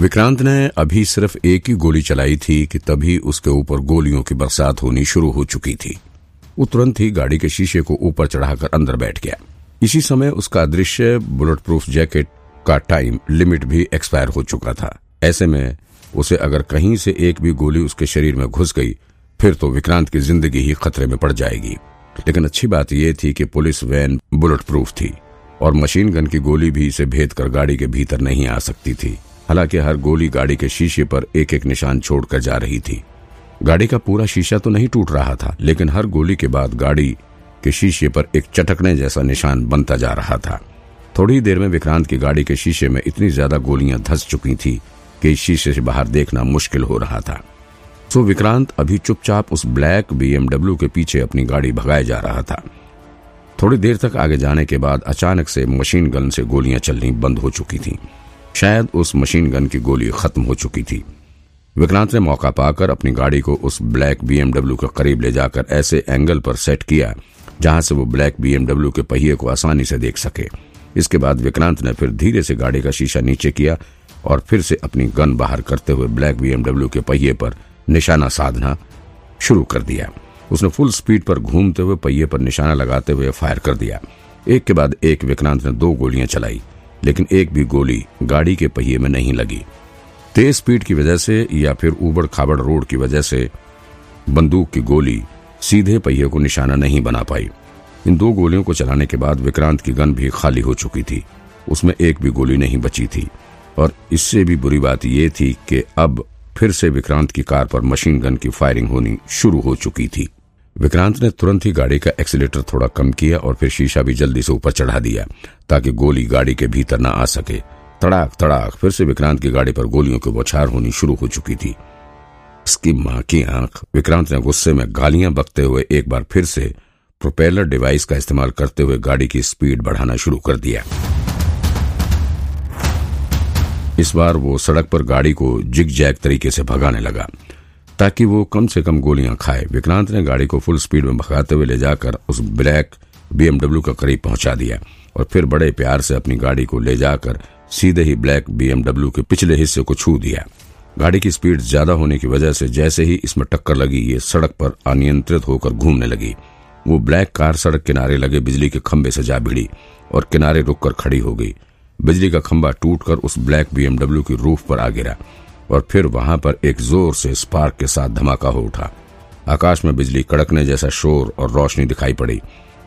विक्रांत ने अभी सिर्फ़ एक ही गोली चलाई थी कि तभी उसके ऊपर गोलियों की बरसात होनी शुरू हो चुकी थी। वो तुरंत ही गाड़ी के शीशे को ऊपर चढ़ाकर अंदर बैठ गया। इसी समय उसका अदृश्य बुलेट प्रूफ जैकेट का टाइम लिमिट भी एक्सपायर हो चुका था। ऐसे में उसे अगर कहीं से एक भी गोली उसके शरीर में घुस गई, फिर तो विक्रांत की ज़िंदगी ही खतरे में पड़ जाएगी। लेकिन अच्छी बात यह थी कि पुलिस वैन बुलेट प्रूफ थी और मशीन गन की गोली भी इसे भेद कर गाड़ी के भीतर नहीं आ सकती थी। हालाँकि हर गोली गाड़ी के शीशे पर एक एक निशान छोड़कर जा रही थी। गाड़ी का पूरा शीशा तो नहीं टूट रहा था, लेकिन हर गोली के बाद गाड़ी के शीशे पर एक चटकने जैसा निशान बनता जा रहा था। थोड़ी देर में विक्रांत की गाड़ी के शीशे में इतनी ज़्यादा गोलियाँ धस चुकी थी कि शीशे से बाहर देखना मुश्किल हो रहा था। सो विक्रांत अभी चुपचाप उस ब्लैक बीएमडब्ल्यू के पीछे अपनी गाड़ी भगाए जा रहा था। थोड़ी देर तक आगे जाने के बाद अचानक से मशीन गन से गोलियाँ चलनी बंद हो चुकी थीं। शायद उस मशीन गन की गोली खत्म हो चुकी थी। विक्रांत ने मौका पाकर अपनी गाड़ी को उस ब्लैक बीएमडब्ल्यू के करीब ले जाकर ऐसे एंगल पर सेट किया, जहाँ से वो ब्लैक बीएमडब्ल्यू के पहिए को आसानी से देख सके। इसके बाद विक्रांत ने फिर धीरे से गाड़ी का शीशा नीचे किया और फिर से अपनी गन बाहर करते हुए ब्लैक बीएमडब्ल्यू के पहिए पर निशाना साधना शुरू कर दिया। उसने फुल स्पीड पर घूमते हुए पहिए पर निशाना लगाते हुए फायर कर दिया। एक के बाद एक विक्रांत ने दो गोलियाँ चलाई। लेकिन एक भी गोली गाड़ी के पहिए में नहीं लगी। तेज स्पीड की वजह से या फिर उबड़ खाबड़ रोड की वजह से बंदूक की गोली सीधे पहिए को निशाना नहीं बना पाई। इन दो गोलियों को चलाने के बाद विक्रांत की गन भी खाली हो चुकी थी। उसमें एक भी गोली नहीं बची थी। और इससे भी बुरी बात यह थी कि अब फिर से विक्रांत की कार पर मशीन गन की फायरिंग होनी शुरू हो चुकी थी। विक्रांत ने तुरंत ही गाड़ी का एक्सीटर थोड़ा कम किया और फिर शीशा भी जल्दी से ऊपर चढ़ा दिया, ताकि गोली गाड़ी के भीतर न आ सके। तड़ाक तड़ाक, फिर से विक्रांत की गाड़ी पर गोलियों की बौछार होनी शुरू हो चुकी थी। उसकी माँ की आँख। विक्रांत ने गुस्से में गालियाँ बकते हुए एक बार फिर से प्रोपेलर डिवाइस का इस्तेमाल करते हुए गाड़ी की स्पीड बढ़ाना शुरू कर दिया। इस बार वो सड़क पर गाड़ी को जिग जैग तरीके से भगाने लगा। ताकि वो कम से कम गोलियाँ खाए। विक्रांत ने गाड़ी को फुल स्पीड में भगाते हुए ले जाकर उस ब्लैक बीएमडब्ल्यू का करीब पहुँचा दिया और फिर बड़े प्यार से अपनी गाड़ी को ले जाकर सीधे ही ब्लैक बीएमडब्ल्यू के पिछले हिस्से को छू दिया। गाड़ी की स्पीड ज़्यादा होने की वजह से जैसे ही इसमें टक्कर लगी, ये सड़क पर अनियंत्रित होकर घूमने लगी। वो ब्लैक कार सड़क किनारे लगे बिजली के खंभे से जा भिड़ी और किनारे रुककर खड़ी हो गई। बिजली का खंभा टूटकर उस ब्लैक बीएमडब्ल्यू की रूफ पर आ गिरा। और फिर वहाँ पर एक ज़ोर से स्पार्क के साथ धमाका हो उठा। आकाश में बिजली कड़कने जैसा शोर और रोशनी दिखाई पड़ी।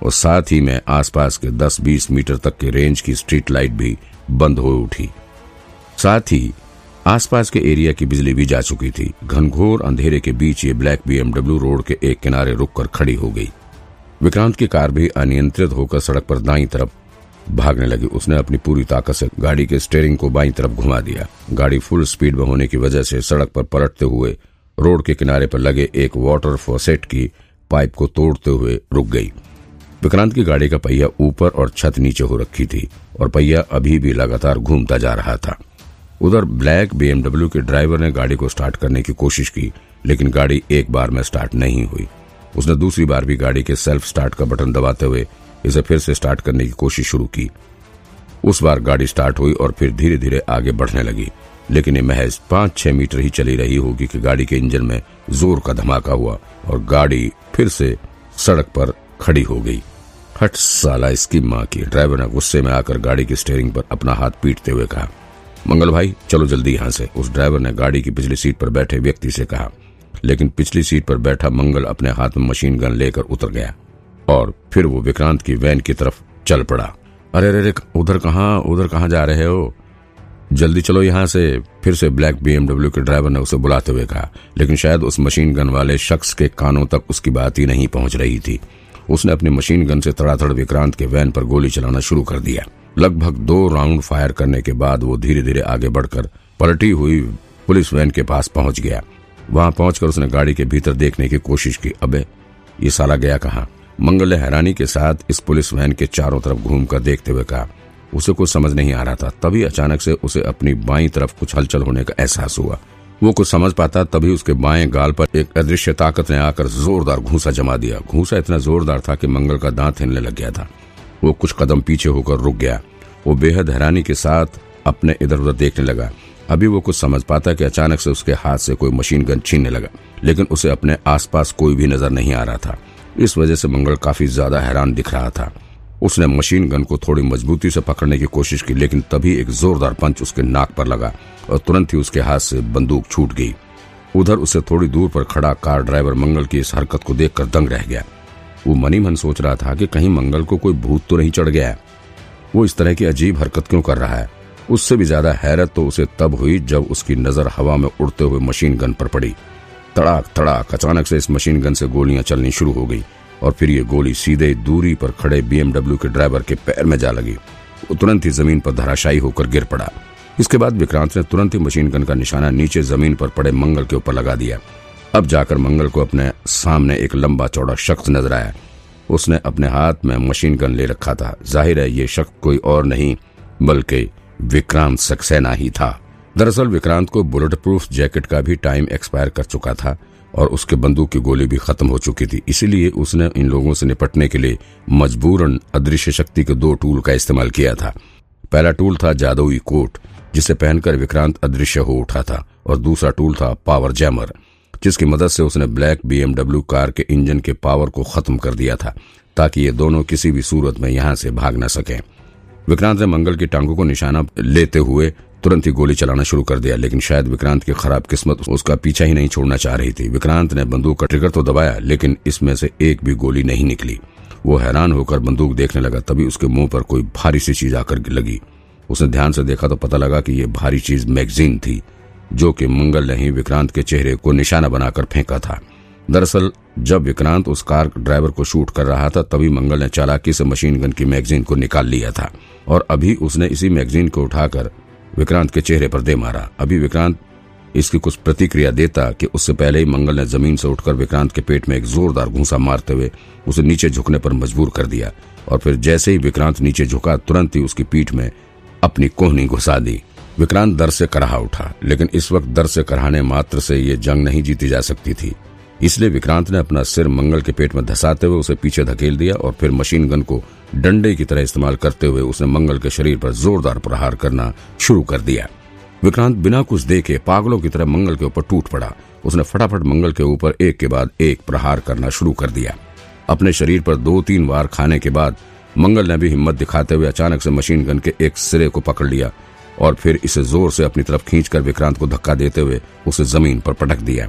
और साथ ही में आसपास के 10-20 मीटर तक के रेंज की स्ट्रीट लाइट भी बंद हो उठी। साथ ही आसपास के एरिया की बिजली भी जा चुकी थी। घनघोर अंधेरे के बीच ये ब्लैक बीएमडब्ल्यू रोड के एक किनारे रुककर खड़ी हो गई। विक्रांत की कार भी अनियंत्रित होकर सड़क पर दाई तरफ़ भागने लगी। उसने अपनी पूरी ताकत से गाड़ी के स्टेयरिंग को बाई तरफ़ घुमा दिया। गाड़ी फुल स्पीड में होने की वजह से सड़क पर पलटते हुए, रोड के किनारे पर लगे एक वाटर फॉसेट की पाइप को तोड़ते हुए रुक गई। विक्रांत की गाड़ी का पहिया ऊपर और छत नीचे हो रखी थी और पहिया अभी भी लगातार घूमता जा रहा था। उधर ब्लैक बीएमडब्ल्यू के ड्राइवर ने गाड़ी को स्टार्ट करने की कोशिश की, लेकिन गाड़ी एक बार में स्टार्ट नहीं हुई। उसने दूसरी बार भी गाड़ी के सेल्फ स्टार्ट का बटन दबाते हुए इसे फिर से स्टार्ट करने की कोशिश शुरू की। उस बार गाड़ी स्टार्ट हुई और फिर धीरे धीरे आगे बढ़ने लगी। लेकिन ये महज पाँच छह मीटर ही चली रही होगी कि गाड़ी के इंजन में ज़ोर का धमाका हुआ और गाड़ी फिर से सड़क पर खड़ी हो गई। हट साला इसकी माँ की। ड्राइवर ने गुस्से में आकर गाड़ी की स्टेयरिंग पर अपना हाथ पीटते हुए कहा, मंगल भाई, चलो जल्दी यहाँ से। उस ड्राइवर ने गाड़ी की पिछली सीट पर बैठे व्यक्ति से कहा। लेकिन पिछली सीट पर बैठा मंगल अपने हाथ में मशीन गन लेकर उतर गया। और फिर वो विक्रांत की वैन की तरफ़ चल पड़ा। अरे अरे उधर कहा उधर कहा जा रहे हो? जल्दी चलो यहाँ से। फिर से ब्लैक बीएमडब्ल्यू के ड्राइवर ने उसे बुलाते हुए कहा, लेकिन शायद उस मशीन गन वाले शख्स के कानों तक उसकी बात ही नहीं पहुँच रही थी। उसने अपनी मशीन गन से तड़ातड़ विक्रांत के वैन पर गोली चलाना शुरू कर दिया। लगभग दो राउंड फायर करने के बाद वो धीरे धीरे आगे बढ़कर पलटी हुई पुलिस वैन के पास पहुँच गया। वहाँ पहुंचकर उसने गाड़ी के भीतर देखने की कोशिश की। अबे, ये साला गया कहा? मंगल ने हैरानी के साथ इस पुलिस वैन के चारों तरफ़ घूमकर देखते हुए कहा, उसे कुछ समझ नहीं आ रहा था। तभी अचानक से उसे अपनी बाई तरफ़ कुछ हलचल होने का एहसास हुआ। वो कुछ समझ पाता, तभी उसके बाएँ गाल पर एक अदृश्य ताकत ने आकर जोरदार घूसा जमा दिया। घूसा इतना जोरदार था कि मंगल का दांत हिलने लग गया था। वो कुछ कदम पीछे होकर रुक गया। वो बेहद हैरानी के साथ अपने इधर उधर देखने लगा। अभी वो कुछ समझ पाता कि अचानक से उसके हाथ से कोई मशीन गन छीनने लगा, लेकिन उसे अपने आसपास कोई भी नज़र नहीं आ रहा था। इस वजह से मंगल काफ़ी ज़्यादा हैरान दिख रहा था। उसने मशीन गन को थोड़ी मजबूती से पकड़ने की कोशिश की, लेकिन तभी एक जोरदार पंच उसके नाक पर लगा और तुरंत ही उसके हाथ से बंदूक छूट गई। उधर उसे थोड़ी दूर पर खड़ा कार ड्राइवर मंगल की इस हरकत को देखकर दंग रह गया। वो मनी मन सोच रहा था कि कहीं मंगल को कोई भूत तो नहीं चढ़ गया वो इस तरह की अजीब हरकत क्यों कर रहा है? उससे भी ज़्यादा हैरत तो उसे तब हुई जब उसकी नज़र हवा में उड़ते हुए मशीन गन पर पड़ी। तड़ाक तड़ाक। अचानक से इस मशीन गन से गोलियाँ चलनी शुरू हो गई और फिर ये गोली सीधे दूरी पर खड़े बीएमडब्ल्यू के ड्राइवर के पैर में जा लगी। वो तुरंत ही ज़मीन पर धराशायी होकर गिर पड़ा। इसके बाद विक्रांत ने तुरंत ही मशीन गन का निशाना नीचे ज़मीन पर पड़े मंगल के ऊपर लगा दिया। अब जाकर मंगल को अपने सामने एक लंबा चौड़ा शख्स नज़र आया। उसने अपने हाथ में मशीन गन ले रखा था। ज़ाहिर है, ये शख्स कोई और नहीं, बल्कि विक्रांत सक्सेना ही था। दरअसल विक्रांत को बुलेट प्रूफ जैकेट का भी टाइम एक्सपायर कर चुका था और उसके बंदूक की गोली भी खत्म हो चुकी थी। इसीलिए उसने इन लोगों से निपटने के लिए मजबूरन अदृश्य शक्ति के दो टूल का इस्तेमाल किया था। पहला टूल था जादुई कोट, जिसे पहनकर विक्रांत अदृश्य हो उठा था, और दूसरा टूल था पावर जैमर, जिसकी मदद से उसने ब्लैक बीएमडब्ल्यू कार के इंजन के पावर को खत्म कर दिया था, ताकि ये दोनों किसी भी सूरत में यहाँ से भाग न सकें। विक्रांत ने मंगल की टांगों को निशाना लेते हुए तुरंत ही गोली चलाना शुरू कर दिया, लेकिन शायद विक्रांत की खराब किस्मत उसका पीछा ही नहीं छोड़ना चाह रही थी। विक्रांत ने बंदूक का ट्रिगर तो दबाया, लेकिन इसमें से एक भी गोली नहीं निकली। वो हैरान होकर बंदूक देखने लगा, तभी उसके मुँह पर कोई भारी सी चीज़ आकर लगी। उसने ध्यान से देखा तो पता लगा कि ये भारी चीज़ मैगजीन थी, जो कि मंगल ने ही विक्रांत के चेहरे को निशाना बनाकर फेंका था। दरअसल, जब विक्रांत उस कार ड्राइवर को शूट कर रहा था, तभी मंगल ने चालाकी से मशीन गन की मैगजीन को निकाल लिया था, और अभी उसने इसी मैगजीन को उठाकर विक्रांत के चेहरे पर दे मारा। अभी विक्रांत इसकी कुछ प्रतिक्रिया देता कि उससे पहले ही मंगल ने ज़मीन से उठकर विक्रांत के पेट में एक जोरदार घूसा मारते हुए उसे नीचे झुकने पर मजबूर कर दिया और फिर जैसे ही विक्रांत नीचे झुका, तुरंत ही उसकी पीठ में अपनी कोहनी घुसा दी। विक्रांत दर से कराहा उठा, लेकिन इस वक्त दर से कराने मात्र से ये जंग नहीं जीती जा सकती थी। इसलिए विक्रांत ने अपना सिर मंगल के पेट में धसाते हुए उसे पीछे धकेल दिया और फिर मशीन गन को डंडे की तरह इस्तेमाल करते हुए उसने मंगल के शरीर पर जोरदार प्रहार करना शुरू कर दिया। विक्रांत बिना कुछ देखे पागलों की तरह मंगल के ऊपर टूट पड़ा। उसने फटाफट मंगल के ऊपर एक के बाद एक प्रहार करना शुरू कर दिया। अपने शरीर पर दो तीन बार खाने के बाद मंगल ने भी हिम्मत दिखाते हुए अचानक से मशीन गन के एक सिरे को पकड़ लिया और फिर इसे ज़ोर से अपनी तरफ़ खींचकर विक्रांत को धक्का देते हुए उसे ज़मीन पर पटक दिया।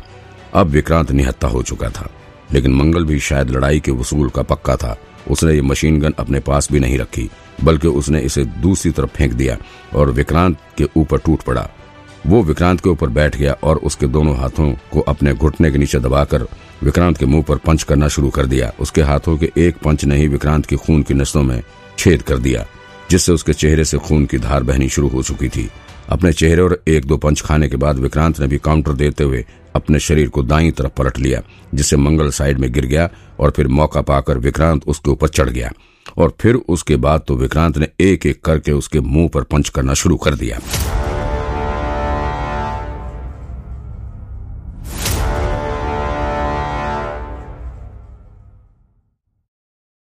अब विक्रांत निहत्ता हो चुका था, लेकिन मंगल भी शायद लड़ाई के वसूल का पक्का था। उसने ये मशीन गन अपने पास भी नहीं रखी, बल्कि उसने इसे दूसरी तरफ़ फेंक दिया और विक्रांत के ऊपर टूट पड़ा। वो विक्रांत के ऊपर बैठ गया और उसके दोनों हाथों को अपने घुटने के नीचे दबाकर विक्रांत के मुँह पर पंच करना शुरू कर दिया। उसके हाथों के एक पंच ने ही विक्रांत की खून की नसों में छेद कर दिया, जिससे उसके चेहरे से खून की धार बहनी शुरू हो चुकी थी। अपने चेहरे और एक दो पंच खाने के बाद विक्रांत ने भी काउंटर देते हुए अपने शरीर को दाई तरफ़ पलट लिया, जिससे मंगल साइड में गिर गया और फिर मौका पाकर विक्रांत उसके ऊपर चढ़ गया। और फिर उसके बाद तो विक्रांत ने एक एक करके उसके मुँह पर पंच करना शुरू कर दिया।